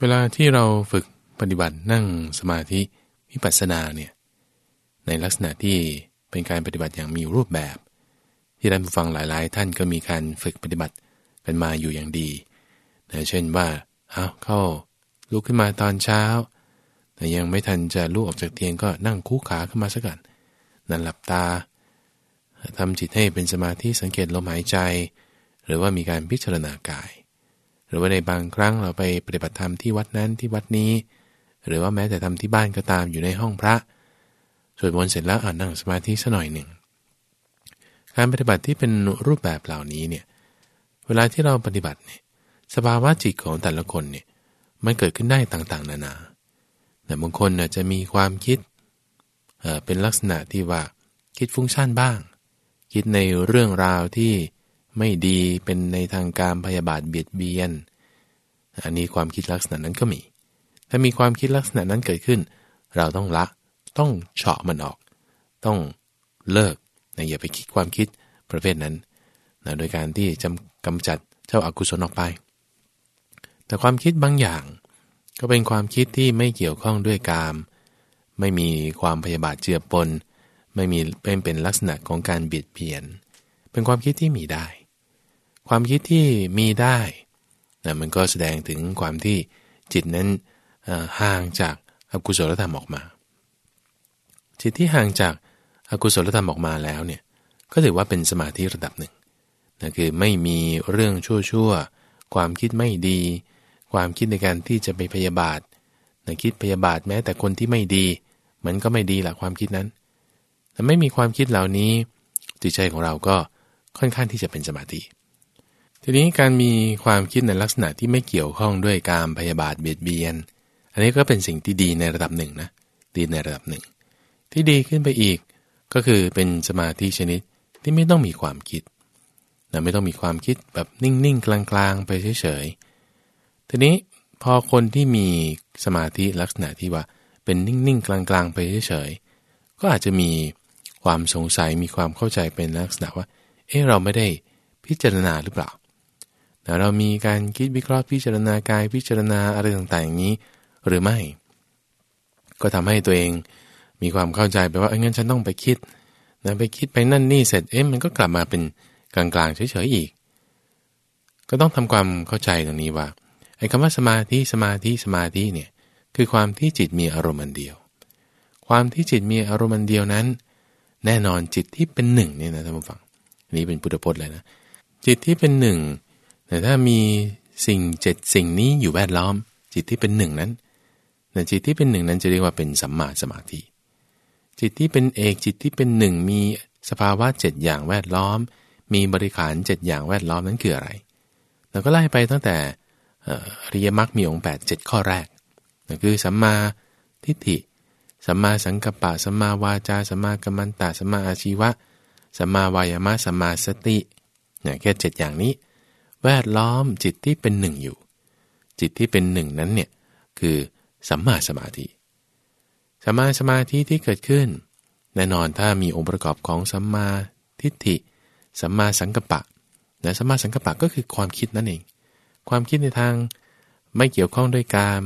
เวลาที่เราฝึกปฏิบัตินั่งสมาธิวิปัสสนาเนี่ยในลักษณะที่เป็นการปฏิบัติอย่างมีรูปแบบ ที่ท่านผู้ฟังหลาย ๆ ท่านก็มีการฝึกปฏิบัติกันมาอยู่อย่างดีนะเช่นว่าเอาเข้าลุกขึ้นมาตอนเช้า แต่ยังไม่ทันจะลุกออกจากเตียงก็นั่งคู่ขาขึ้นมาสักก่อนนั่นหลับตาทำจิตให้เป็นสมาธิสังเกตลมหายใจ หรือว่ามีการพิจารณากาย รือว่าในบางครั้งเราไปปฏิบัติธรรมที่วัดนั้นที่วัดนี้ หรือว่าแม้แต่ทำที่บ้านก็ตามอยู่ในห้องพระสวดมนต์เสร็จแล้วอ่านนั่งสมาธิสัหน่อยหนึ่งการปฏิบัติที่เป็นรูปแบบเหล่านี้เนี่ยเวลาที่เราปฏิบัติเนี่ยสภาวะจิตของแต่ละคนเนี่ยมันเกิดขึ้นได้ต่างๆ นานา แต่บางคนอาจจะมีความคิดเเป็นลักษณะที่ว่าคิดฟุ้งซ่านบ้าง คิดในเรื่องราวที่ ไม่ดีเป็นในทางการพยาบาทเบียดเบียน อันนี้ความคิดลักษณะนั้นก็มี ถ้ามีความคิดลักษณะนั้นเกิดขึ้น เราต้องละต้องเฉาะมันออก ต้องเลิกนะอย่าไปคิดความคิดประเภทนั้นนะโดยการที่จำกำจัดเจ้าอากุศลออกไป แต่ความคิดบางอย่าง ก็เป็นความคิดที่ไม่เกี่ยวข้องด้วยกาม ไม่มีความพยาบาทเจือปน ไม่มีเป็นเป็นลักษณะของการเบียดเบียน เป็นความคิดที่มีได้ ความคิดที่มีได้นะมันก็แสดงถึงความที่จิตนั้นห่างจากอกุศลธรรมออกมา จิตที่ห่างจากอากุศลธรรมออกมาแล้วเนี่ยก็ถือว่าเป็นสมาธิระดับหนึ่งนะคือไม่มีเรื่องชั่วๆ ความคิดไม่ดี ความคิดในการที่จะไปพยาบาทนะคิดพยาบาทแม้แต่คนที่ไม่ดี มันก็ไม่ดีแหละความคิดนั้น แต่ไม่มีความคิดเหล่านี้จิตใจของเราก็ค่อนข้างที่จะเป็นสมาธิ ทีนี้การมีความคิดในลักษณะที่ไม่เกี่ยวข้องด้วยการพยาบาทเบียดเบียน อันนี้ก็เป็นสิ่งที่ดีในระดับหนึ่งนะดีในระดับหนึ่ง ที่ดีขึ้นไปอีกก็คือเป็นสมาธิชนิดที่ไม่ต้องมีความคิดนะไม่ต้องมีความคิดแบบนิ่งๆ กลางๆ ไปเฉยๆ ทีนี้พอคนที่มีสมาธิลักษณะที่ว่าเป็นนิ่งๆ กลางๆ ไปเฉยๆ ก็อาจจะมีความสงสัยมีความเข้าใจเป็นลักษณะว่า เอ๊ะเราไม่ได้พิจารณาหรือเปล่า นะเรามีการคิดวิเคราะห์พิจารณากายพิจารณาอะไรต่างๆอย่างนี้ หรือไม่ ก็ทำให้ตัวเองมีความเข้าใจไปว่าเอ้งั้นฉันต้องไปคิดนะไปคิดไปนั่นนี่เสร็จเอ๊ะมันก็กลับมาเป็นกลางๆเฉยๆอีก ก็ต้องทำความเข้าใจตรงนี้ว่าไอ้คำว่าสมาธิสมาธิสมาธิเนี่ยคือความที่จิตมีอารมณ์เดียว ความที่จิตมีอารมณ์เดียวนั้น แน่นอนจิตที่เป็นหนึ่งเนี่ยนะท่านผู้ฟังนี่เป็นพุทธพจน์เลยนะจิตที่เป็นหนึ่ง แต่ถ้ามีสิ่งเจ็ดสิ่งนี้อยู่แวดล้อม จิตที่เป็นหนึ่งนั้นแต่จิตที่เป็นหนึ่งนั้นจะเรียกว่าเป็นสัมมาสมาธิ จิตที่เป็นเอกจิตที่เป็นหนึ่งมีสภาวะเจ็ดอย่างแวดล้อม มีบริขารเจ็ดอย่างแวดล้อมนั้นคืออะไรเราก็ไล่ไปตั้งแต่อริยมรรคมีองค์แปดเจ็ดข้อแรกนั่นคือสัมมาทิฏฐิ สัมมาสังกัปปะ สัมมาวาจา สัมมากัมมันตะ สัมมาอาชีวะ สัมมาวายามะ สัมมาสติเนี่ยแค่เจ็ดอย่างนี้ แวดล้อมจิตที่เป็นหนึ่งอยู่ จิตที่เป็นหนึ่งนั้นเนี่ยคือสัมมาสมาธิสัมมาสมาธิที่เกิดขึ้น แน่นอนถ้ามีองค์ประกอบของสัมมาทิฏฐิสัมมาสังกัปปะนะสัมมาสังกัปปะก็คือความคิดนั่นเอง ความคิดในทางไม่เกี่ยวข้องด้วยกาม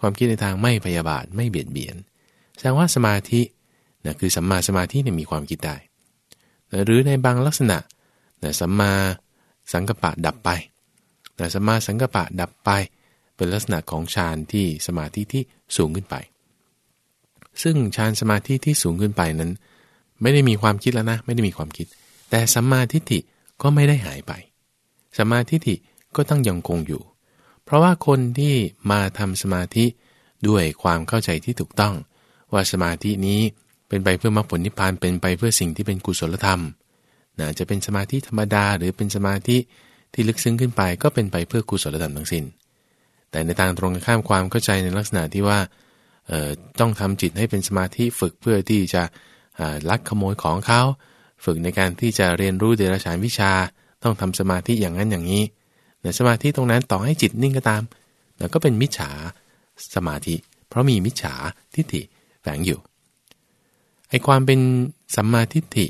ความคิดในทางไม่พยาบาทไม่เบียดเบียน แสดงว่าสมาธินะคือสัมมาสมาธิเนี่ยมีความคิดได้ หรือในบางลักษณะนะสัมมา สังกปะดับไปนะสัมมาสังกปปะดับไป เป็นลักษณะของฌานที่สมาธิที่สูงขึ้นไป ซึ่งฌานสมาธิที่สูงขึ้นไปนั้น ไม่ได้มีความคิดแล้วนะ ไม่ได้มีความคิด แต่สัมมาทิฏฐิก็ไม่ได้หายไปสัมมาทิฏฐิก็ต้องยังคงอยู่ เพราะว่าคนที่มาทำสมาธิด้วยความเข้าใจที่ถูกต้อง ว่าสมาธินี้เป็นไปเพื่อมรรคผลนิพพานเป็นไปเพื่อสิ่งที่เป็นกุศลธรรม นะจะเป็นสมาธิธรรมดาหรือเป็นสมาธิที่ลึกซึ้งขึ้นไปก็เป็นไปเพื่อกุศลธรรมทั้งสิน้น แต่ในทางตรงกันข้ามความเข้าใจในลักษณะที่ว่าต้องทำจิตให้เป็นสมาธิฝึกเพื่อที่จะลักขโมยของเขาฝึกในการที่จะเรียนรู้เดรัจฉานวิชา ต้องทำสมาธิอย่างนั้นอย่างนี้ในสมาธิตรงนั้นต่อให้จิตนิ่งก็ตามแต่ก็เป็นมิจฉาสมาธิ เพราะมีมิจฉาทิฏฐิแฝงอยู่ไอความเป็นสัมมาทิฏฐิ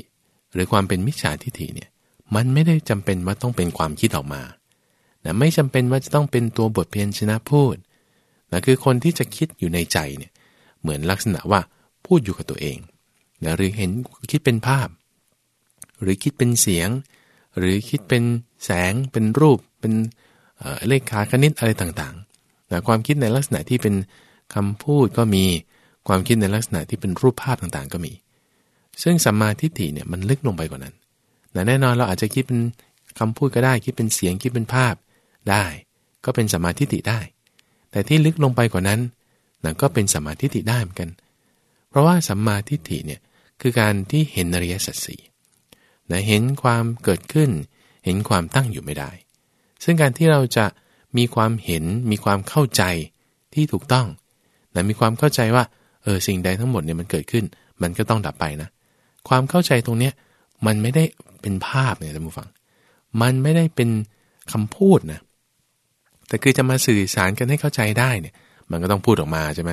หรือความเป็นมิจฉาทิฏฐิเนี่ยมันไม่ได้จำเป็นว่าต้องเป็นความคิดออกมานะไม่จำเป็นว่าจะต้องเป็นตัวบทเพียนชนะพูดนะคือคนที่จะคิดอยู่ในใจเนี่ยเหมือนลักษณะว่าพูดอยู่กับตัวเองนะหรือเห็นคิดเป็นภาพ หรือคิดเป็นเสียง หรือคิดเป็นแสง เป็นรูป เป็นเลขคาคณิตอะไรต่างๆนะความคิดในลักษณะที่เป็นคำพูดก็มี ความคิดในลักษณะที่เป็นรูปภาพต่างๆ ก็มี ซึ่งสัมมาทิฏฐิเนี่ยมันลึกลงไปกว่านั้นนะแน่นอนเราอาจจะคิดเป็นคำพูดก็ได้ คิดเป็นเสียงคิดเป็นภาพได้ ก็เป็นสัมมาทิฏฐิได้ แต่ที่ลึกลงไปกว่านั้นนั่นก็เป็นสัมมาทิฏฐิได้เหมือนกัน เพราะว่าสัมมาทิฏฐิเนี่ยคือการที่เห็นอริยสัจสี่นะเห็นความเกิดขึ้น เห็นความตั้งอยู่ไม่ได้ ซึ่งการที่เราจะมีความเห็นมีความเข้าใจที่ถูกต้องนะมีความเข้าใจว่าเออสิ่งใดทั้งหมดเนี่ยมันเกิดขึ้น มันก็ต้องดับไปนะ ความเข้าใจตรงเนี้ยมันไม่ได้เป็นภาพเนี่ยท่านผู้ฟัง มันไม่ได้เป็นคำพูดนะแต่คือจะมาสื่อสารกันให้เข้าใจได้เนี่ย มันก็ต้องพูดออกมาใช่ไหม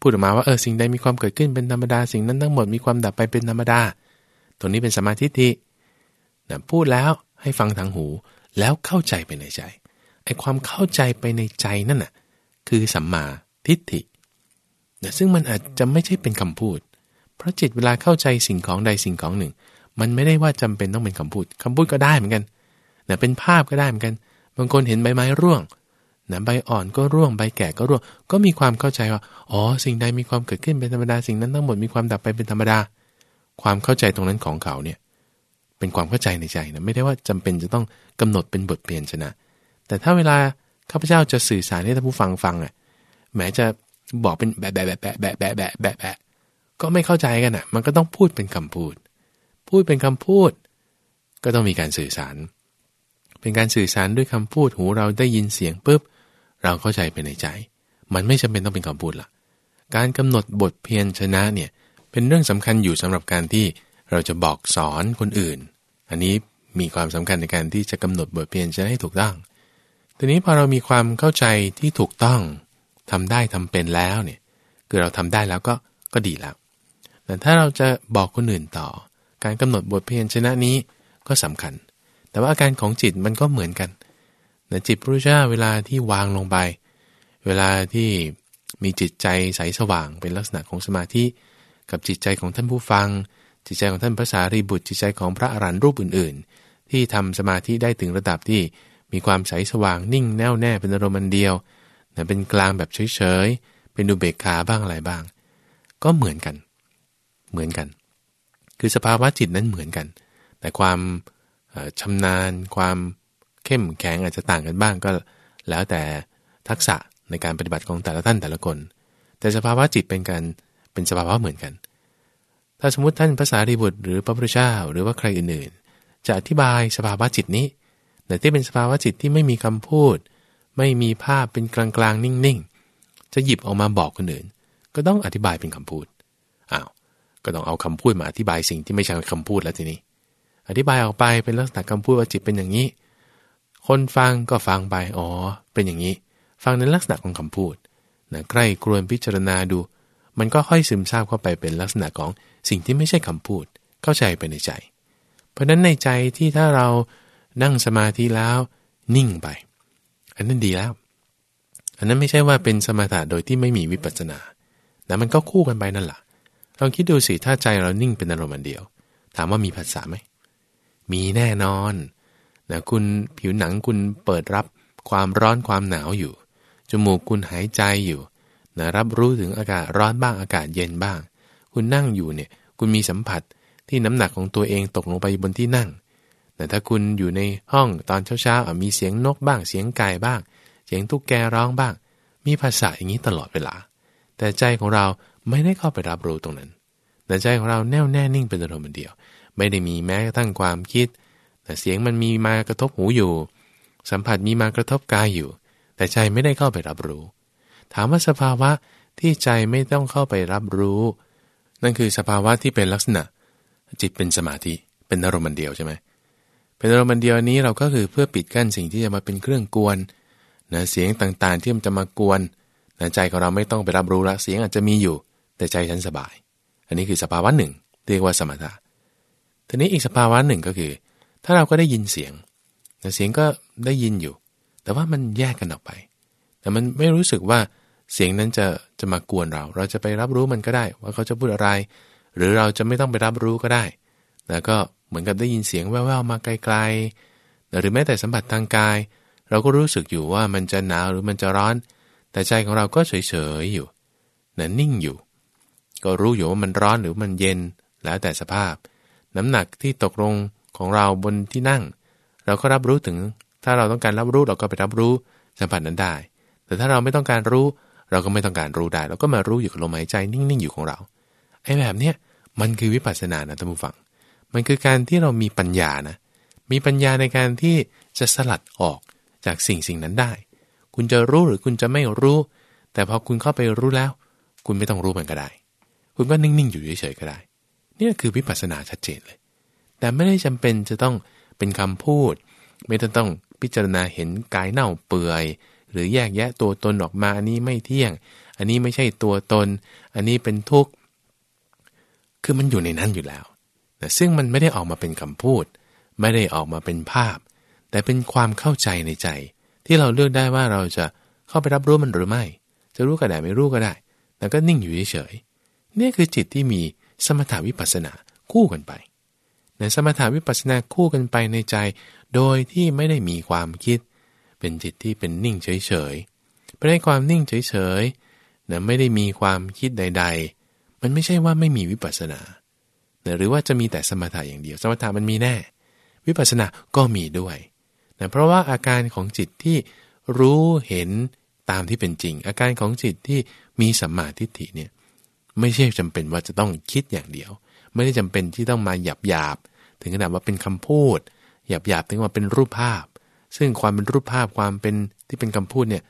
พูดออกมาว่าเออสิ่งใดมีความเกิดขึ้นเป็นธรรมดาสิ่งนั้นทั้งหมดมีความดับไปเป็นธรรมดาตรงนี้เป็นสมาธิทีนะพูดแล้วให้ฟังทางหูแล้วเข้าใจไปในใจไอ้ความเข้าใจไปในใจนั่นน่ะคือสัมมาทิฏฐินะซึ่งมันอาจจะไม่ใช่เป็นคำพูด เพราะจิตเวลาเข้าใจสิ่งของใดสิ่งของหนึ่ง มันไม่ได้ว่าจำเป็นต้องเป็นคำพูด คำพูดก็ได้เหมือนกันแต่เป็นภาพก็ได้เหมือนกัน บางคนเห็นใบไม้ร่วงนะใบอ่อนก็ร่วงใบแก่ก็ร่วง ก็มีความเข้าใจว่า อ๋อ สิ่งใดมีความเกิดขึ้นเป็นธรรมดา สิ่งนั้นทั้งหมดมีความดับไปเป็นธรรมดา ความเข้าใจตรงนั้นของเขาเนี่ยเป็นความเข้าใจในใจนะไม่ได้ว่าจำเป็นจะต้องกำหนดเป็นบทเปลี่ยนชนะ แต่ถ้าเวลาข้าพเจ้าจะสื่อสารให้ท่านผู้ฟังฟังอะแม้จะบอกเป็นแบะแบะแบะแบะแบะแบะแบะ ก็ไม่เข้าใจกันอะ มันก็ต้องพูดเป็นคำพูด พูดเป็นคำพูด ก็ต้องมีการสื่อสาร เป็นการสื่อสารด้วยคำพูดหูเราได้ยินเสียงปุ๊บ เราเข้าใจไปในใจ มันไม่จำเป็นต้องเป็นคำพูดละการกำหนดบทเพียรชนะเนี่ยเป็นเรื่องสำคัญอยู่สำหรับการที่เราจะบอกสอนคนอื่น อันนี้มีความสำคัญในการที่จะกำหนดบทเพียรชนะให้ถูกต้อง ทีนี้พอเรามีความเข้าใจที่ถูกต้องทำได้ทำเป็นแล้วเนี่ยคือเราทำได้แล้วก็ก็ดีแล้ว แต่ถ้าเราจะบอกคนอื่นต่อ การกำหนดบทเพียรชนะนี้ก็สำคัญ แต่ว่าอาการของจิตมันก็เหมือนกันนะจิตพระเจ้าเวลาที่วางลงไป เวลาที่มีจิตใจใสสว่างเป็นลักษณะของสมาธิ กับจิตใจของท่านผู้ฟัง จิตใจของท่านพระสารีบุตรจิตใจของพระอรันรูปอื่น ๆ ที่ทำสมาธิได้ถึงระดับที่มีความใสสว่างนิ่งแน่วแน่เป็นอารมณ์เดียวนะเป็นกลางแบบเฉยๆเป็นดูเบกขาบ้างอะไรบ้าง ก็เหมือนกัน เหมือนกัน คือสภาวะจิตนั้นเหมือนกัน แต่ความชำนาญ ความเข้มแข็งอาจจะต่างกันบ้างก็แล้วแต่ทักษะในการปฏิบัติของแต่ละท่านแต่ละคน แต่สภาวะจิตเป็นการเป็นสภาวะเหมือนกัน ถ้าสมมติท่านภาษารีบุตร หรือพระพุทธเจ้าหรือว่าใครอื่นๆ จะอธิบายสภาวะจิตนี้แต่ที่เป็นสภาวะจิตที่ไม่มีคำพูด ไม่มีภาพเป็นกลางๆ นิ่งๆ จะหยิบออกมาบอกคนอื่น ก็ต้องอธิบายเป็นคำพูด ก็ต้องเอาคำพูดมาอธิบายสิ่งที่ไม่ใช่คำพูดแล้วทีนี้ อธิบายออกไปเป็นลักษณะคำพูดว่าจิตเป็นอย่างนี้ คนฟังก็ฟังไปอ๋อ เป็นอย่างนี้ ฟังในลักษณะของคำพูดนะใกล้ครวนพิจารณาดู มันก็ค่อยซึมซาบเข้าไปเป็นลักษณะของสิ่งที่ไม่ใช่คำพูด เข้าใจไปในใจ เพราะนั้นในใจที่ถ้าเรานั่งสมาธิแล้วนิ่งไป อันนั้นดีแล้ว อันนั้นไม่ใช่ว่าเป็นสมถะโดยที่ไม่มีวิปัสสนาแต่มันก็คู่กันไปนั่นแหละ ลองคิดดูสิถ้าใจเรานิ่งเป็นอารมณ์เดียว ถามว่ามีภาษาไหมมีแน่นอนนะคุณผิวหนังคุณเปิดรับความร้อนความหนาวอยู่ จมูกคุณหายใจอยู่นะรับรู้ถึงอากาศร้อนบ้างอากาศเย็นบ้าง คุณนั่งอยู่เนี่ยคุณมีสัมผัสที่น้ำหนักของตัวเองตกลงไปบนที่นั่ง แต่ถ้าคุณอยู่ในห้องตอนเช้าๆมีเสียงนกบ้าง เสียงไก่บ้าง เสียงตุ๊กแกร้องบ้าง มีภาษาอย่างนี้ตลอดเวลา แต่ใจของเรา ไม่ได้เข้าไปรับรู้ตรงนั้นแต่ใจของเราแน่วแน่นิ่งเป็นอารมณ์เดียว ไม่ได้มีแม้กระทั่งความคิด แต่เสียงมันมีมากระทบหูอยู่ สัมผัสมีมากระทบกายอยู่ แต่ใจไม่ได้เข้าไปรับรู้ ถามว่าสภาวะที่ใจไม่ต้องเข้าไปรับรู้ นั่นคือสภาวะที่เป็นลักษณะ จิตเป็นสมาธิเป็นอารมณ์เดียวใช่ไหมเป็นอารมณ์เดียวนี้เราก็คือเพื่อปิดกั้นสิ่งที่จะมาเป็นเครื่องกวนนะเสียงต่างๆที่มันจะมากวนนะใจของเราไม่ต้องไปรับรู้ละเสียงอาจจะมีอยู่ แต่ใจฉันสบาย อันนี้คือสภาวะหนึ่ง เรียกว่าสมถะทีนี้อีกสภาวะหนึ่งก็คือ ถ้าเราก็ได้ยินเสียงแต่เสียงก็ได้ยินอยู่ แต่ว่ามันแยกกันออกไป แต่มันไม่รู้สึกว่าเสียงนั้นจะจะมากวนเรา เราจะไปรับรู้มันก็ได้ ว่าเขาจะพูดอะไร หรือเราจะไม่ต้องไปรับรู้ก็ได้ แล้วก็เหมือนกับได้ยินเสียงแว่วๆมาไกลๆ หรือแม้แต่สัมผัสทางกาย เราก็รู้สึกอยู่ว่ามันจะหนาวหรือมันจะร้อน แต่ใจของเราก็เฉยๆอยู่นะนิ่งอยู่ ก็รู้อยู่ว่ามันร้อนหรือมันเย็นแล้วแต่สภาพ น้ำหนักที่ตกลงของเราบนที่นั่ง เราก็รับรู้ถึง ถ้าเราต้องการรับรู้เราก็ไปรับรู้สัมผัสนั้นได้ แต่ถ้าเราไม่ต้องการรู้ เราก็ไม่ต้องการรู้ได้ เราก็มารู้อยู่กับลมหายใจนิ่งๆอยู่ของเราไอ้แบบเนี้ยมันคือวิปัสสนานะท่านผู้ฟัง มันคือการที่เรามีปัญญานะ มีปัญญาในการที่จะสลัดออกจากสิ่งสิ่งนั้นได้ คุณจะรู้หรือคุณจะไม่รู้ แต่พอคุณเข้าไปรู้แล้ว คุณไม่ต้องรู้มันก็ได้ คุณก็นิ่ง ๆ อยู่เฉยๆก็ได้ นี่คือวิปัสสนาชัดเจนเลย แต่ไม่ได้จำเป็นจะต้องเป็นคำพูด ไม่ต้องต้องพิจารณาเห็นกายเน่าเปื่อย หรือแยกแยะตัวตนออกมาอันนี้ไม่เที่ยง อันนี้ไม่ใช่ตัวตน อันนี้เป็นทุกข์ คือมันอยู่ในนั้นอยู่แล้วนะซึ่งมันไม่ได้ออกมาเป็นคำพูด ไม่ได้ออกมาเป็นภาพ แต่เป็นความเข้าใจในใจ ที่เราเลือกได้ว่าเราจะเข้าไปรับรู้มันหรือไม่ จะรู้ก็ได้ไม่รู้ก็ได้แต่ก็นิ่งอยู่เฉยๆ นี่คือจิตที่มีสมถาวิปัสสนาคู่กันไปในสมถาวิปัสสนาคู่กันไปในใจ โดยที่ไม่ได้มีความคิด เป็นจิตที่เป็นนิ่งเฉยๆเป็นความนิ่งเฉยๆนะไม่ได้มีความคิดใด ๆ มันไม่ใช่ว่าไม่มีวิปัสสนานะหรือว่าจะมีแต่สมถะอย่างเดียว สมถะมันมีแน่ วิปัสสนาก็มีด้วยนะเพราะว่าอาการของจิตที่รู้เห็นตามที่เป็นจริง อาการของจิตที่มีสัมมาทิฏฐิเนี่ย ไม่ใช่จำเป็นว่าจะต้องคิดอย่างเดียว ไม่ได้จำเป็นที่ต้องมาหยาบหยาบถึงขนาดว่าเป็นคำพูดหยาบหยาบถึงว่าเป็นรูปภาพ ซึ่งความเป็นรูปภาพความเป็นที่เป็นคำพูดเนี่ย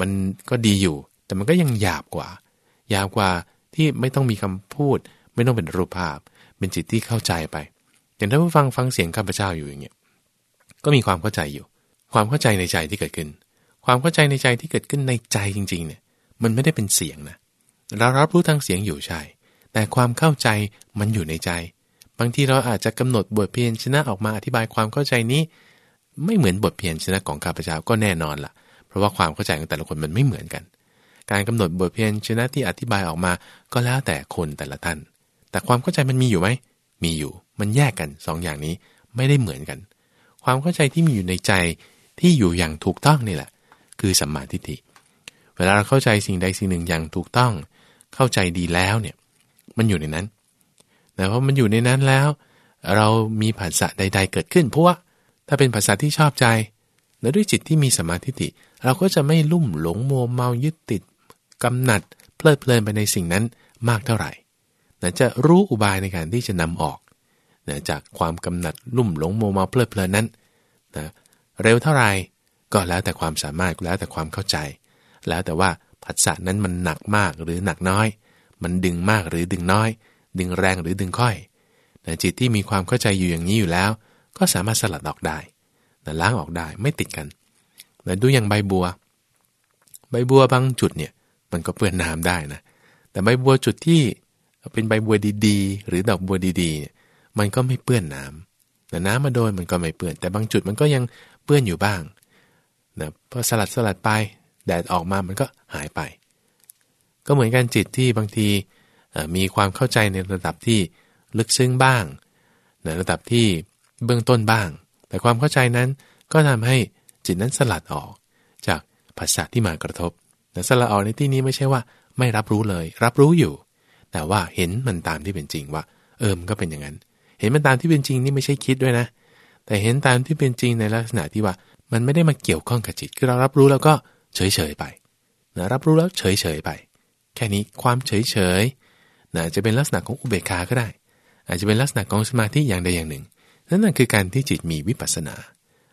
มันก็ดีอยู่ แต่มันก็ยังหยาบกว่าหยาบกว่าที่ไม่ต้องมีคำพูด ไม่ต้องเป็นรูปภาพ เป็นจิตที่เข้าใจไปอย่างถ้าผู้ฟังฟังเสียงข้าพเจ้าอยู่อย่างเงี้ยก็มีความเข้าใจอยู่ ความเข้าใจในใจที่เกิดขึ้น ความเข้าใจในใจที่เกิดขึ้นในใจจริง ๆ เนี่ย มันไม่ได้เป็นเสียงนะ เรารับรู้ทางเสียงอยู่ใช่ แต่ความเข้าใจมันอยู่ในใจ บางทีเราอาจจะกำหนดบทเพียนชนะออกมาอธิบายความเข้าใจนี้ ไม่เหมือนบทเพียนชนะของข้าพเจ้าก็แน่นอนละ่ะ เพราะว่าความเข้าใจของแต่ละคนมันไม่เหมือนกัน การกำหนดบทเพียนชนะที่อธิบายออกมาก็แล้วแต่คนแต่ละท่าน แต่ความเข้าใจมันมีอยู่ไหม มีอยู่ มันแยกกัน2ออย่างนี้ไม่ได้เหมือนกัน ความเข้าใจที่มีอยู่ในใจที่อยู่อย่างถูกต้องนี่แหละ คือสัมมาทิฏฐิเวลาเราเข้าใจสิ่งใดสิ่งหนึ่งอย่างถูกต้อง เข้าใจดีแล้วเนี่ยมันอยู่ในนั้นแต่พอมันอยู่ในนั้นแล้ว เรามีภาษาใด ๆ เกิดขึ้น เพราะว่าถ้าเป็นภาษาที่ชอบใจ แล้วด้วยจิตที่มีสมาธิิเราก็จะไม่ลุ่มหลงโมเมายึดติดกำหนัดเพลิดเพลินไปในสิ่งนั้นมากเท่าไหร่จะรู้อุบายในการที่จะนำออกนะจากความกำหนัดลุ่มหลงโมเมาเพลิดเพลินนั้นนะเร็วเท่าไหร่ก็แล้วแต่ความสามารถแล้วแต่ความเข้าใจ แล้วแต่ว่า ผัสสะนั้นมันหนักมากหรือหนักน้อย มันดึงมากหรือดึงน้อย ดึงแรงหรือดึงค่อยแต่จิตที่มีความเข้าใจอยู่อย่างนี้อยู่แล้ว ก็สามารถสลัดออกได้แต่ล้างออกได้ไม่ติดกันแต่ดูอย่างใบบัว ใบบัวบางจุดเนี่ยมันก็เปื้อนน้ำได้นะ แต่ใบบัวจุดที่เป็นใบบัวดีๆ หรือดอกบัวดีๆมันก็ไม่เปื้อนน้ำแต่น้ำมาโดนมันก็ไม่เปื้อน แต่บางจุดมันก็ยังเปื้อนอยู่บ้างนะพอสลัดสลัดไป แดดออกมามันก็หายไป ก็เหมือนกันจิตที่บางทีมีความเข้าใจในระดับที่ลึกซึ้งบ้าง ในระดับที่เบื้องต้นบ้าง แต่ความเข้าใจนั้นก็ทำให้จิตนั้นสลัดออก จากภาษาที่มากระทบแต่สลัดออกในที่นี้ไม่ใช่ว่าไม่รับรู้เลย รับรู้อยู่ แต่ว่าเห็นมันตามที่เป็นจริงว่า เออมันก็เป็นอย่างนั้น เห็นมันตามที่เป็นจริงนี่ไม่ใช่คิดด้วยนะ แต่เห็นตามที่เป็นจริงในลักษณะที่ว่ามันไม่ได้มาเกี่ยวข้องกับจิตคือเรารับรู้แล้วก็ เฉยๆไปนะรับรู้แล้วเฉยๆไป แค่นี้ความเฉยๆนะจะเป็นลักษณะของอุเบกขาก็ได้ อาจจะเป็นลักษณะของสมาธิอย่างใดอย่างหนึ่ง นั่นคือการที่จิตมีวิปัสสนา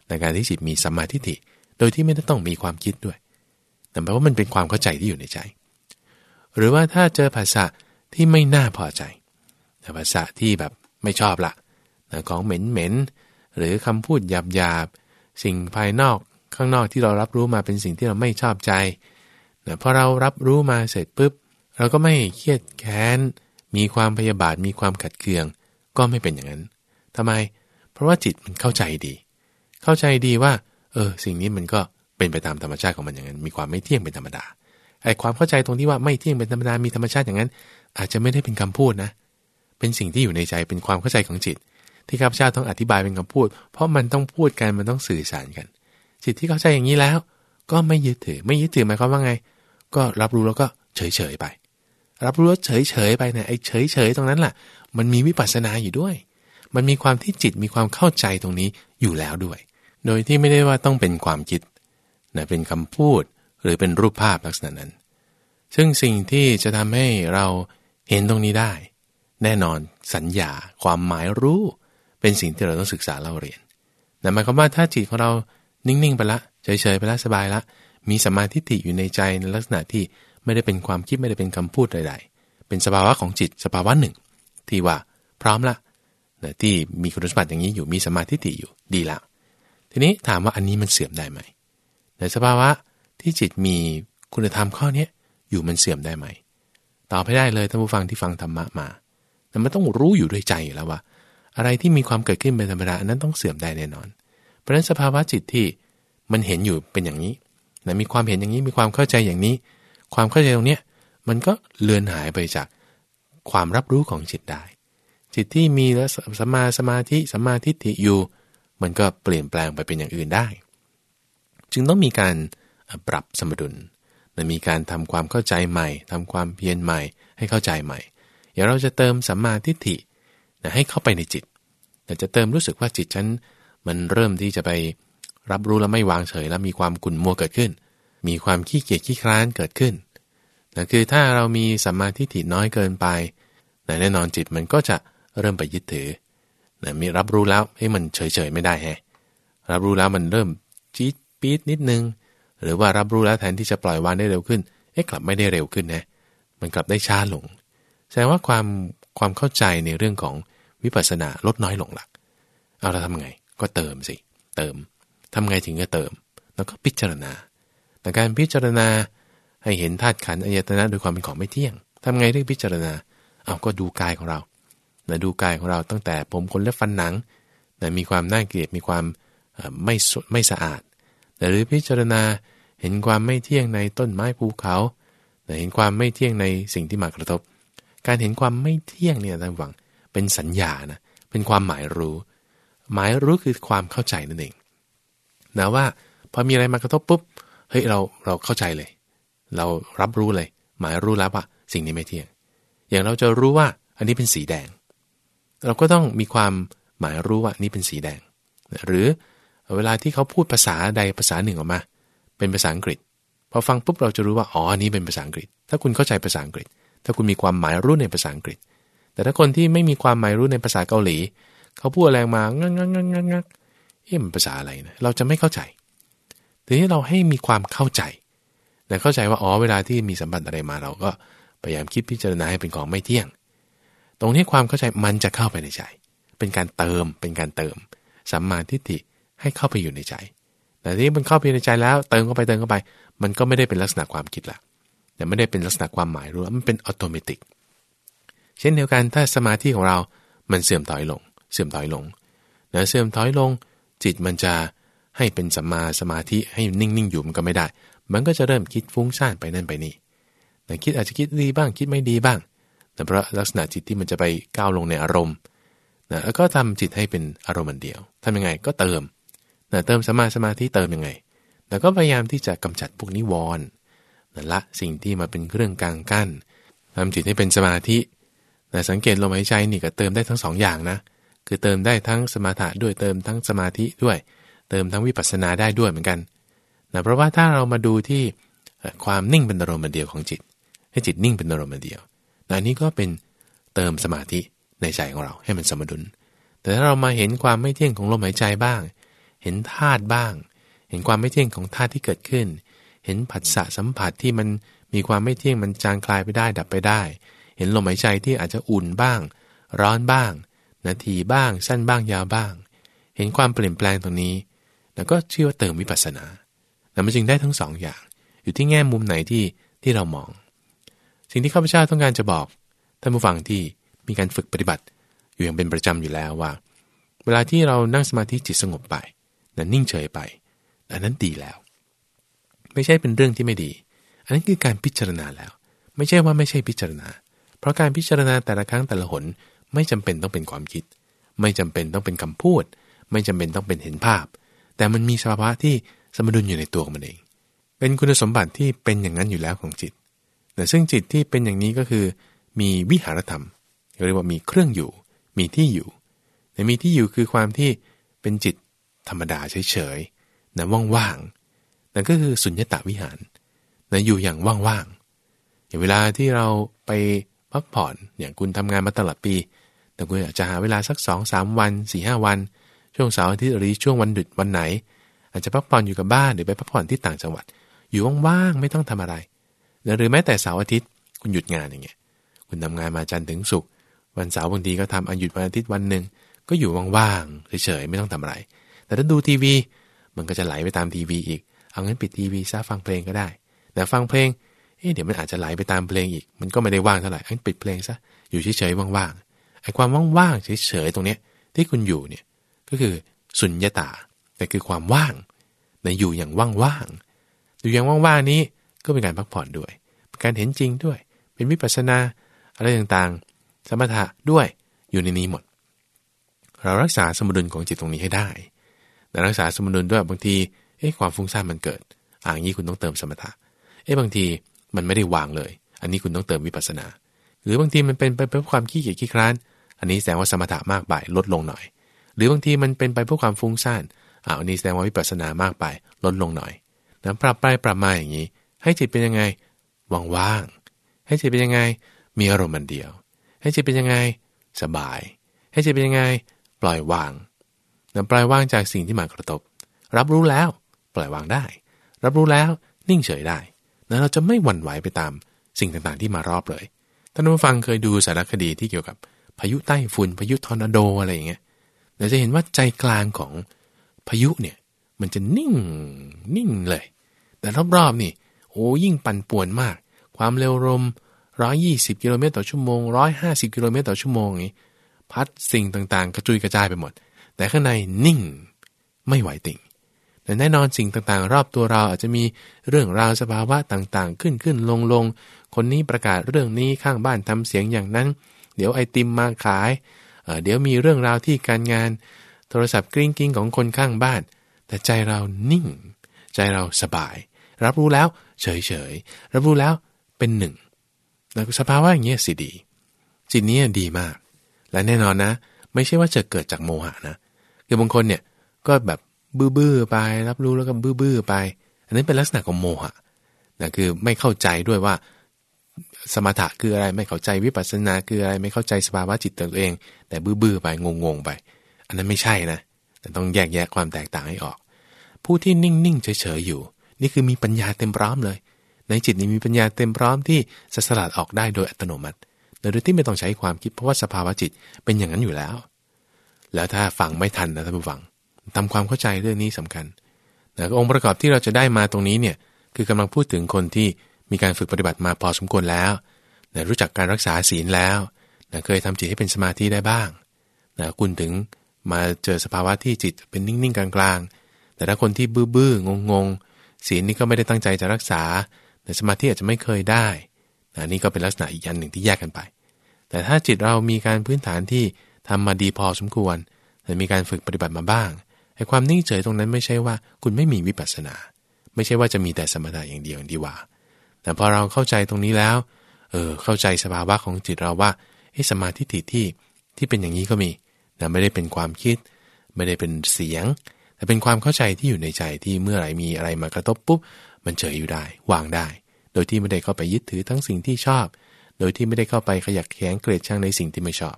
ในการที่จิตมีสมาธิิโดยที่ไม่ต้องมีความคิดด้วยแต่แปลว่ามันเป็นความเข้าใจที่อยู่ในใจ หรือว่าถ้าเจอภาษาที่ไม่น่าพอใจภาษาที่แบบไม่ชอบละนะของเหม็นเหม็นหรือคำพูดหยาบหยาบสิ่งภายนอก ข้างนอกที่เรารับรู้มาเป็นสิ่งที่เราไม่ชอบใจนะพอเรารับรู้มาเสร็จปุ๊บ เราก็ไม่เครียดแค้น มีความพยาบาทมีความขัดเคือง ก็ไม่เป็นอย่างนั้นทำไม เพราะว่าจิตมันเข้าใจดี เข้าใจดีว่า เออ สิ่งนี้มันก็เป็นไปตามธรรมชาติของมันอย่างนั้น มีความไม่เที่ยงเป็นธรรมดาไอ้ความเข้าใจตรงที่ว่าไม่เที่ยงเป็นธรรมดามีธรรมชาติอย่างนั้น อาจจะไม่ได้เป็นคำพูดนะ เป็นสิ่งที่อยู่ในใจเป็นความเข้าใจของจิต ที่ข้าพเจ้าต้องอธิบายเป็นคำพูด เพราะมันต้องพูดกันมันต้องสื่อสารกัน จิตที่เข้าใจอย่างนี้แล้ว ก็ไม่ยึดถือ ไม่ยึดถือหมายความว่าไง ก็รับรู้แล้วก็เฉยเฉยไป รับรู้แล้วเฉยเฉยไปเนี่ยไอ้เฉยเฉยตรงนั้นแหละมันมีวิปัสสนาอยู่ด้วย มันมีความที่จิตมีความเข้าใจตรงนี้อยู่แล้วด้วย โดยที่ไม่ได้ว่าต้องเป็นความคิดนะเป็นคำพูดหรือเป็นรูปภาพลักษณะนั้น ซึ่งสิ่งที่จะทำให้เราเห็นตรงนี้ได้ แน่นอนสัญญา ความหมายรู้ เป็นสิ่งที่เราต้องศึกษาเล่าเรียนแต่หมายความว่าถ้าจิตของเรา นิ่งๆไปละเฉยๆไปละสบายละ มีสมาธิอยู่ในใจในลักษณะที่ไม่ได้เป็นความคิดไม่ได้เป็นคำพูดใดๆ เป็นสภาวะของจิตสภาวะหนึ่ง ที่ว่าพร้อมละนะที่มีคุณสมบัติอย่างนี้อยู่มีสมาธิอยู่ดีละ ทีนี้ถามว่าอันนี้มันเสื่อมได้ไหมในสภาวะที่จิตมีคุณธรรมข้อนี้อยู่มันเสื่อมได้ไหมตอบให้ได้เลยท่านผู้ฟังที่ฟังธรรมะมา แต่มันต้องรู้อยู่ด้วยใจอยู่แล้วว่า อะไรที่มีความเกิดขึ้นเป็นธรรมดาอันนั้นต้องเสื่อมได้แน่นอน ราะฉะนั้นสภาวะจิตที่มันเห็นอยู่เป็นอย่างนี้นะมีความเห็นอย่างนี้มีความเข้าใจอย่างนี้ ความเข้าใจตรงเนี้ยมันก็เลือนหายไปจากความรับรู้ของจิตได้ จิตที่มีแล้วสมาสมาธิสมาธิิอยู่ มันก็เปลี่ยนแปลงไปเป็นอย่างอื่นได้ จึงต้องมีการปรับสมดุลมีการทำความเข้าใจใหม่ทำความเพียรใหม่ ให้เข้าใจใหม่อย่างเราจะเติมสัมมาทิฏฐินะให้เข้าไปในจิตแต่จะเติมรู้สึกว่าจิตฉัน มันเริ่มที่จะไปรับรู้แล้วไม่วางเฉยแล้วมีความกุ่นมัวเกิดขึ้น มีความขี้เกียจขี้คร้านเกิดขึ้นนะคือถ้าเรามีสัมมาทิฏฐิน้อยเกินไปแน่นอนจิตมันก็จะเริ่มไปยึดถือนะมีรับรู้แล้วให้มันเฉยๆไม่ได้แฮรับรู้แล้วมันเริ่มจี๊ดปี๊ดนิดนึง หรือว่ารับรู้แล้วแทนที่จะปล่อยวางได้เร็วขึ้นเอ๊ะกลับไม่ได้เร็วขึ้นนะมันกลับได้ช้าลงแสดงว่าความความเข้าใจในเรื่องของวิปัสสนาลดน้อยลงหลักเอาเราทำไง ก็เติมสิ เติมทำไงถึงจะเติม แล้วก็พิจารณา แต่การพิจารณาให้เห็นธาตุขันธ์อายตนะโดยความเป็นของไม่เที่ยงทำไงถึงพิจารณา เอาก็ดูกายของเรานะดูกายของเราตั้งแต่ผมขนและฟันหนังนะมีความน่าเกลียด มีความไม่สดไม่สะอาด หรือพิจารณาเห็นความไม่เที่ยงในต้นไม้ภูเขาเห็นความไม่เที่ยงในสิ่งที่มากระทบ การเห็นความไม่เที่ยงเนี่ยท่านหวังเป็นสัญญานะ เป็นความหมายรู้ หมายรู้คือความเข้าใจนั่นเองนะว่าพอมีอะไรมากระทบปุ๊บเฮ้ยเราเราเข้าใจเลย เรารับรู้เลย หมายรู้แล้วว่าสิ่งนี้ไม่เที่ยง อย่างเราจะรู้ว่าอันนี้เป็นสีแดง เราก็ต้องมีความหมายรู้ว่านี่เป็นสีแดง หรือเวลาที่เขาพูดภาษาใดภาษาหนึ่งออกมา เป็นภาษาอังกฤษ พอฟังปุ๊บเราจะรู้ว่าอ๋ออันนี้เป็นภาษาอังกฤษ ถ้าคุณเข้าใจภาษาอังกฤษ ถ้าคุณมีความหมายรู้ในภาษาอังกฤษ แต่ถ้าคนที่ไม่มีความหมายรู้ในภาษาเกาหลี เขาพูดแรงมางักงักงักงักงักเอ๊ะมันภาษาอะไรนะเราจะไม่เข้าใจทีนี้เราให้มีความเข้าใจแต่เข้าใจว่าอ๋อเวลาที่มีสัมพันธ์อะไรมา เราก็พยายามคิดพิจารณาให้เป็นของไม่เที่ยง ตรงนี้ความเข้าใจมันจะเข้าไปในใจ เป็นการเติมเป็นการเติมสัมมาทิฏฐิให้เข้าไปอยู่ในใจ แต่ที่มันเข้าไปในใจแล้ว เติมเข้าไปเติมเข้าไป มันก็ไม่ได้เป็นลักษณะความคิดละแต่ไม่ได้เป็นลักษณะความหมายรู้มันเป็นอัตโนมัติเช่นเดียวกันถ้าสมาธิของเรา มันเสื่อมถอยลง เสื่อมถอยลงนะเสื่อมถอยลง จิตมันจะให้เป็นสัมมาสมาธิให้นิ่งๆอยู่มันก็ไม่ได้ มันก็จะเริ่มคิดฟุ้งซ่านไปนั่นไปนี่แต่คิดอาจจะคิดดีบ้างคิดไม่ดีบ้างแต่เพราะลักษณะจิตที่มันจะไปก้าวลงในอารมณ์นะแล้วก็ทำจิตให้เป็นอารมณ์เดียวทำยังไงก็เติมนะเติมสมาสมาธิเติมยังไง แล้วก็พยายามที่จะกำจัดพวกนิวรณ์นะละสิ่งที่มาเป็นเครื่องกลางกั้นทำจิตให้เป็นสมาธินะสังเกตลมหายใจนี่ก็เติมได้ทั้งสองอย่างนะ คือเติมได้ทั้งสมาธิด้วยเติมทั้งสมาธิด้วย เติมทั้งวิปัสสนาได้ด้วยเหมือนกันนะเพราะว่าถ้าเรามาดูที่ความนิ่งเป็นอารมณ์เดียวของจิต ให้จิตนิ่งเป็นอารมณ์เดียวนะนี้ก็เป็นเติมสมาธิในใจของเราให้มันสมดุล แต่ถ้าเรามาเห็นความไม่เที่ยงของลมหายใจบ้าง เห็นธาตุบ้าง เห็นความไม่เที่ยงของธาตุที่เกิดขึ้น เห็นผัสสะสัมผัสที่มันมีความไม่เที่ยงมันจางคลายไปได้ดับไปได้ เห็นลมหายใจที่อาจจะอุ่นบ้าง ร้อนบ้าง นาทีบ้าง สั้นบ้างยาวบ้าง เห็นความเปลี่ยนแปลงตรงนี้ แล้วก็ชื่อว่าเติมวิปัสสนาแต่มันจึงได้ทั้งสองอย่าง อยู่ที่แง่มุมไหนที่ที่เรามอง สิ่งที่ข้าพเจ้าต้องการจะบอกท่านผู้ฟังที่มีการฝึกปฏิบัติ อยู่อย่างเป็นประจำอยู่แล้วว่า เวลาที่เรานั่งสมาธิจิตสงบไปนั้นนิ่งเฉยไปอันนั้นดีแล้ว ไม่ใช่เป็นเรื่องที่ไม่ดี อันนั้นคือการพิจารณาแล้ว ไม่ใช่ว่าไม่ใช่พิจารณา เพราะการพิจารณาแต่ละครั้งแต่ละหน ไม่จำเป็นต้องเป็นความคิด ไม่จำเป็นต้องเป็นคำพูด ไม่จำเป็นต้องเป็นเห็นภาพ แต่มันมีสภาวะที่สมดุลอยู่ในตัวมันเอง เป็นคุณสมบัติที่เป็นอย่างนั้นอยู่แล้วของจิต แต่ซึ่งจิตที่เป็นอย่างนี้ก็คือ มีวิหารธรรมเรียกว่ามีเครื่องอยู่ มีที่อยู่แต่มีที่อยู่คือความที่เป็นจิตธรรมดาเฉยๆนะว่างๆนั่นก็คือสุญญตาวิหารนะอยู่อย่างว่างๆอย่างเวลาที่เราไปพักผ่อนอย่างคุณทำงานมาตลอดปี แต่คุณอาจจะหาเวลาสัก2อสวัน4ีหวัน ช่วงเสาร์อาทิตย์หรือช่วงวันหยุดวันไหน อาจจะพักผ่อนอยู่กับบ้านหรือไปพักผ่อนที่ต่างจังหวัด อยู่ว่างๆไม่ต้องทำอะไร หรือแม้แต่เสาร์อาทิตย์คุณหยุดงานอย่างเงี้ยคุณทำงานมาจันทร์ถึงศุกร์วันเสาร์บางทีก็ทำอันหยุดวันอาทิตย์วันหนึ่งก็อยู่ว่างๆเฉยๆไม่ต้องทำอะไร แต่ถ้าดูทีวี มันก็จะไหลไปตามทีวีอีก เอางั้นปิดทีวีซะฟังเพลงก็ได้ แต่ฟังเพลงเอ๊ะเดี๋ยวมันอาจจะไหลไปตามเพลงอีก มันก็ไม่ได้ว่างเท่าไหร่งั้นปิดเพลงซะอยู่เฉยๆว่างๆ ไอ้ความว่างๆเฉยๆตรงเนี้ยที่คุณอยู่เนี่ยก็คือสุญญตาแต่คือความว่างในอยู่อย่างว่างๆอยู่อย่างว่างๆนี้ก็เป็นการพักผ่อนด้วยเป็นการเห็นจริงด้วย เป็นวิปัสสนาอะไรต่างๆ สมถะด้วยอยู่ในนี้หมด เรารักษาสมดุลของจิตตรงนี้ให้ได้แต่รักษาสมดุลด้วยบางทีเอ๊ะความฟุ้งซ่านมันเกิดอ่างนี้คุณต้องเติมสมถะเอ๊ะบางทีมันไม่ได้วางเลย อันนี้คุณต้องเติมวิปัสสนา หรือบางทีมันเป็นไปเพื่อความขี้เกียจขี้คร้าน อันนี้แสดงว่าสมถะมากไปลดลงหน่อย หรือบางทีมันเป็นไปเพื่อความฟุ้งซ่านอ่าอันนี้แสดงว่าวิปัสสนามากไปลดลงหน่อยนะปรับไปปรับมาอย่างนี้ ให้จิตเป็นยังไงว่างๆให้จิตเป็นยังไง มีอารมณ์มันเดียว ให้จิตเป็นยังไง สบาย ให้จิตเป็นยังไง ปล่อยวางนะปล่อยวางจากสิ่งที่มากระทบ รับรู้แล้ว ปล่อยวางได้ รับรู้แล้วนิ่งเฉยได้นะเราจะไม่หวั่นไหวไปตามสิ่งต่างๆที่มารอบเลยท่านผู้ฟังเคยดูสารคดีที่เกี่ยวกับ พายุใต้ฝุ่นพายุทอร์นาโดอะไรอย่างเงี้ยเราจะเห็นว่าใจกลางของพายุเนี่ยมันจะนิ่งนิ่งเลย แต่รอบๆนี่โอ้ยิ่งปั่นป่วนมาก ความเร็วลม120กิโลเมตรต่อชั่วโมง 150กิโลเมตรต่อชั่วโมงนี้พัดสิ่งต่างๆ กระจุยกระจายไปหมด แต่ข้างในนิ่งไม่ไหวติ่งแต่แน่นอนสิ่งต่างๆ รอบตัวเราอาจจะมีเรื่องราวสภาวะต่างๆ ขึ้นขึ้นลงลงคนนี้ประกาศเรื่องนี้ข้างบ้านทำเสียงอย่างนั้น เดี๋ยวไอติมมาขายเดี๋ยวมีเรื่องราวที่การงาน โทรศัพท์กริ้งกิ้งของคนข้างบ้าน แต่ใจเรานิ่ง ใจเราสบาย รับรู้แล้วเฉยๆรับรู้แล้วเป็นหนึ่งแล้วสภาวะอย่างเงี้ยสิดีจิตนี้ดีมาก และแน่นอนนะ ไม่ใช่ว่าจะเกิดจากโมหะนะคือบางคนเนี่ยก็แบบบื้อๆไป รับรู้แล้วก็บื้อๆไป อันนี้นเป็นลักษณะของโมหะนะคือไม่เข้าใจด้วยว่า สมถะคืออะไรไม่เข้าใจวิปัสสนาคืออะไรไม่เข้าใจสภาวะจิตตัวเอง แต่บื้อๆไปงงๆไป อันนั้นไม่ใช่นะแต่ต้องแยกแยะความแตกต่างให้ออก ผู้ที่นิ่งๆเฉยๆอยู่ นี่คือมีปัญญาเต็มพร้อมเลย ในจิตนี้มีปัญญาเต็มพร้อมที่จะสลัดออกได้โดยอัตโนมัติ โดยที่ไม่ต้องใช้ความคิดเพราะว่าสภาวะจิตเป็นอย่างนั้นอยู่แล้ว แล้วถ้าฟังไม่ทันนะท่านผู้ฟังทำความเข้าใจเรื่องนี้สำคัญแต่องค์ประกอบที่เราจะได้มาตรงนี้เนี่ยคือกำลังพูดถึงคนที่ มีการฝึกปฏิบัติมาพอสมควรแล้วนะรู้จักการรักษาศีลแล้วนะเคยทำจิตให้เป็นสมาธิได้บ้างนะคุณถึงมาเจอสภาวะที่จิตเป็นนิ่งๆกลางๆ แต่ถ้าคนที่บื้อๆงงๆ ศีลนี่ก็ไม่ได้ตั้งใจจะรักษา แต่สมาธิอาจจะไม่เคยได้นะนี่ก็เป็นลักษณะอีกอันหนึ่งที่แยกกันไป แต่ถ้าจิตเรามีการพื้นฐานที่ทำมาดีพอสมควรแต่มีการฝึกปฏิบัติมาบ้างไอ้ความนิ่งเฉยตรงนั้นไม่ใช่ว่าคุณไม่มีวิปัสสนา ไม่ใช่ว่าจะมีแต่สมถะอย่างเดียวดีว่า แต่พอเราเข้าใจตรงนี้แล้ว เออ เข้าใจสภาวะของจิตเราว่าไอ้สมาธิที่ที่ที่เป็นอย่างนี้ก็มีแต่ไม่ได้เป็นความคิด ไม่ได้เป็นเสียง แต่เป็นความเข้าใจที่อยู่ในใจที่เมื่อไหร่มีอะไรมากระทบปุ๊บ มันเฉยอยู่ได้ วางได้ โดยที่ไม่ได้เข้าไปยึดถือทั้งสิ่งที่ชอบ โดยที่ไม่ได้เข้าไปขยักแขงเกลียดชังในสิ่งที่ไม่ชอบ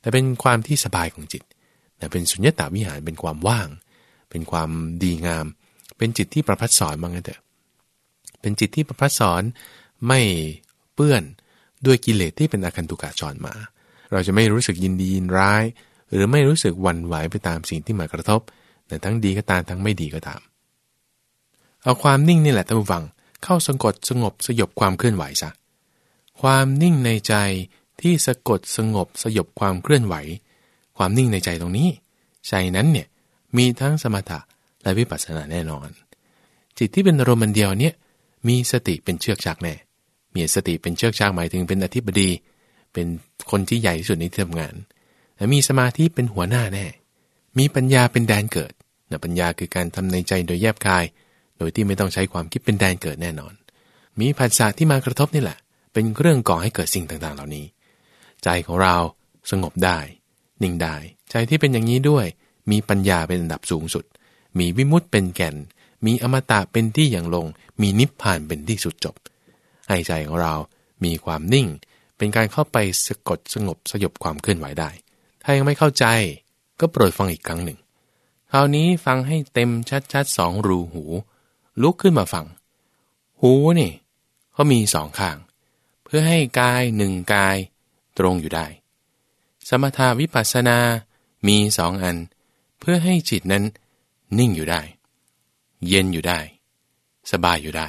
แต่เป็นความที่สบายของจิตแต่เป็นสุญญตาวิหารเป็นความว่าง เป็นความดีงาม เป็นจิตที่ประพัดสอนมั้งเถอะ เป็นจิตที่ประพัดสอนไม่เปื้อนด้วยกิเลสที่เป็นอาคันตุกะจรมา เราจะไม่รู้สึกยินดียินร้าย หรือไม่รู้สึกวันไหวไปตามสิ่งที่มากระทบ แต่ทั้งดีก็ตามทั้งไม่ดีก็ตาม เอาความนิ่งนี่แหละท่านผู้ฟัง เข้าสงกดสงบสยบความเคลื่อนไหวซะ ความนิ่งในใจที่สะกดสงบสยบความเคลื่อนไหว ความนิ่งในใจตรงนี้ ใจนั้นเนี่ยมีทั้งสมถะและวิปัสสนาแน่นอน จิตที่เป็นอารมณ์เดียวเนี่ย มีสติเป็นเชือกชักแน่มีสติเป็นเชือกชักหมายถึงเป็นอธิบดี เป็นคนที่ใหญ่ที่สุดในที่ทำงาน มีสมาธิเป็นหัวหน้าแน่ มีปัญญาเป็นแดนเกิดนะปัญญาคือการทำในใจโดยแยบคาย โดยที่ไม่ต้องใช้ความคิดเป็นแดนเกิดแน่นอน มีผัสสะที่มากระทบนี่แหละ เป็นเรื่องก่อให้เกิดสิ่งต่างๆ เหล่านี้ ใจของเราสงบได้ นิ่งได้ ใจที่เป็นอย่างนี้ด้วย มีปัญญาเป็นอันดับสูงสุด มีวิมุตเป็นแก่น มีอมตะเป็นที่อย่างลง มีนิพพานเป็นที่สุดจบ ให้ใจของเรามีความนิ่ง เป็นการเข้าไปสะกดสงบสยบความเคลื่อนไหวได้ ถ้ายังไม่เข้าใจก็โปรดฟังอีกครั้งหนึ่ง คราวนี้ฟังให้เต็มชัดๆสองรูหู ลุกขึ้นมาฟัง หูนี่เขามีสองข้าง เพื่อให้กายหนึ่งกาย ตรงอยู่ได้ สมถวิปัสสนา มีสองอัน เพื่อให้จิตนั้นนิ่งอยู่ได้ เย็นอยู่ได้ สบายอยู่ได้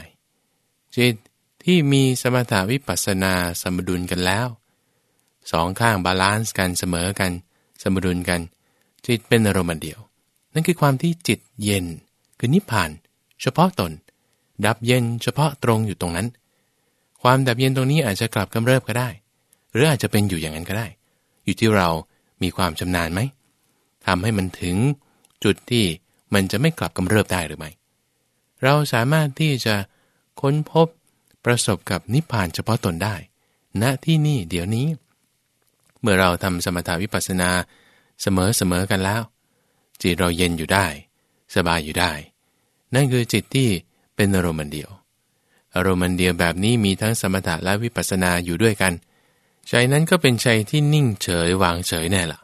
จิตที่มีสมถวิปัสสนาสมดุลกันแล้วสองข้าง balance กันเสมอกัน สมดุลกัน จิตเป็นอารมณ์เดียว นั่นคือความที่จิตเย็น คือนิพพาน เฉพาะตน ดับเย็นเฉพาะตรงอยู่ตรงนั้น ความดับเย็นตรงนี้อาจจะกลับกำเริบก็ได้ หรืออาจจะเป็นอยู่อย่างนั้นก็ได้ อยู่ที่เรามีความชำนาญไหมทำให้มันถึงจุดที่มันจะไม่กลับกำเริบได้หรือไม่ เราสามารถที่จะค้นพบประสบกับนิพพานเฉพาะตนได้ณที่นี่เดี๋ยวนี้ เมื่อเราทำสมถาวิปัสสนาเสมอเสมอกันแล้ว จิตเราเย็นอยู่ได้ สบายอยู่ได้ นั่นคือจิตที่เป็นอารมณ์เดียว อารมณ์เดียวแบบนี้มีทั้งสมถะและวิปัสสนาอยู่ด้วยกันใจนั้นก็เป็นใจที่นิ่งเฉยวางเฉยแน่ละ่ะ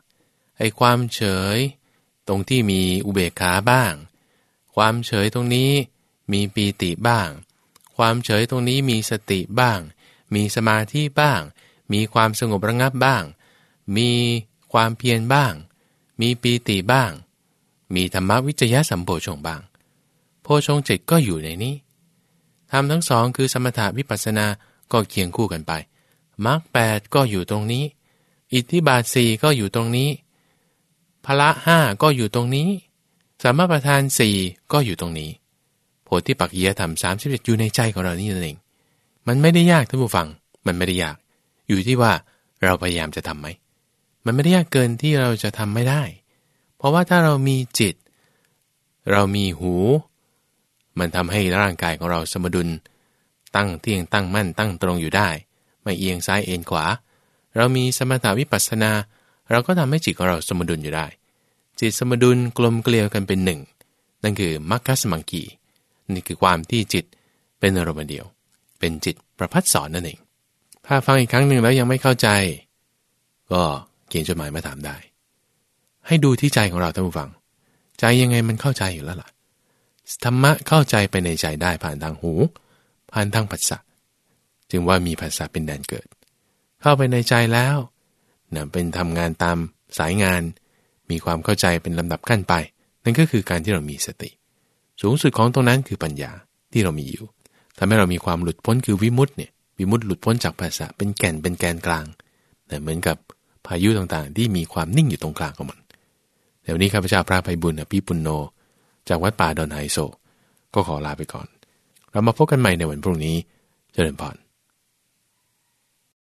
ไอ้ความเฉย ตรงที่มีอุเบกขาบ้าง ความเฉยตรงนี้ มีปีติบ้าง ความเฉยตรงนี้มีสติบ้าง มีสมาธิบ้าง มีความสงบระงับบ้าง มีความเพียรบ้าง มีปีติบ้าง มีธรรมวิจยะสัมโพชงบ้าง โพชงจิตก็อยู่ในนี้ทำทั้งสองคือสมถะวิปัสสนาก็เคียงคู่กันไปมรรคแปดก็อยู่ตรงนี้ อิทธิบาทสี่ก็อยู่ตรงนี้พละห้าก็อยู่ตรงนี้สัมมาประธานสี่ก็อยู่ตรงนี้ พธิปักเยียธรรมสามสิบเอ็ดอยู่ในใจของเรานี่นั่นเอง มันไม่ได้ยากท่านผู้ฟัง มันไม่ได้ยาก อยู่ที่ว่าเราพยายามจะทํำไหม มันไม่ได้ยากเกินที่เราจะทำไม่ได้ เพราะว่าถ้าเรามีจิต เรามีหู มันทำให้ร่างกายของเราสมดุล ตั้งเที่ยงตั้งมั่นตั้งตรงอยู่ได้ ไม่เอียงซ้ายเอ็นขวา เรามีสมถาวิปัสสนา เราก็ทำให้จิตของเราสมดุลอยู่ได้ จิตสมดุลกลมเกลียวกันเป็นหนึ่ง นั่นคือมัคคัสมังกี นี่คือความที่จิตเป็นอารมณ์เดียว เป็นจิตประพัดสอนนั่นเอง ถ้าฟังอีกครั้งหนึ่งแล้วยังไม่เข้าใจ ก็เขียนจดหมายมาถามได้ ให้ดูที่ใจของเราท่านผู้ฟัง ใจยังไงมันเข้าใจอยู่แล้วล่ะ ธรรมะเข้าใจไปในใจได้ผ่านทางหู ผ่านทางภาษาจึงว่ามีภาษาเป็นแดนเกิด เข้าไปในใจแล้วนะเป็นทำงานตามสายงาน มีความเข้าใจเป็นลำดับขั้นไป นั่นก็คือการที่เรามีสติ สูงสุดของตรงนั้นคือปัญญาที่เรามีอยู่ทำให้เรามีความหลุดพ้นคือวิมุตต์เนี่ยวิมุตต์หลุดพ้นจากภาษาเป็นแก่นเป็นแกนกลางแต่เหมือนกับพายุต่างๆ ที่มีความนิ่งอยู่ตรงกลางของมันเดี๋ยวนี้ข้าพเจ้าพระภัยบุญอภิปุลโน จากวัดป่าดอนไฮโซ ก็ขอลาไปก่อน เรามาพบกันใหม่ในวันพรุ่งนี้ เจริญพร